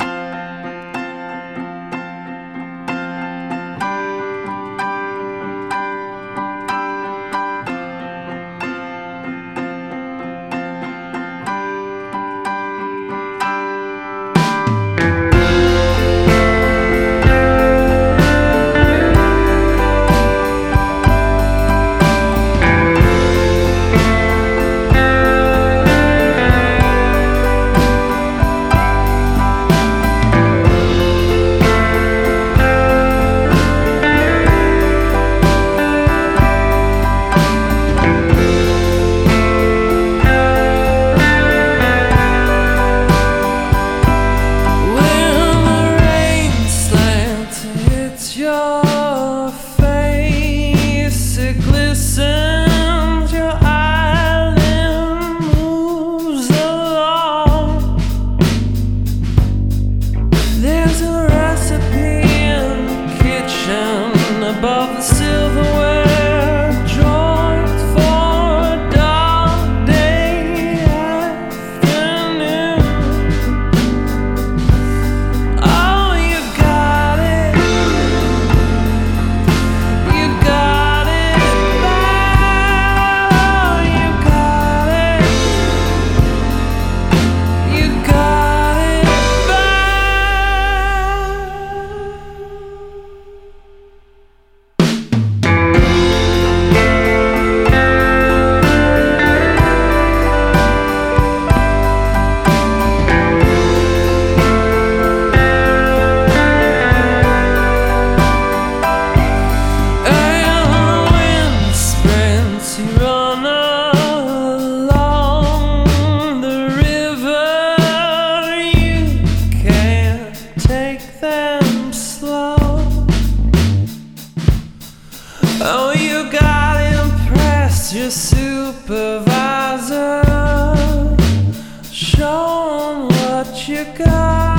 you your supervisor. Show what you got.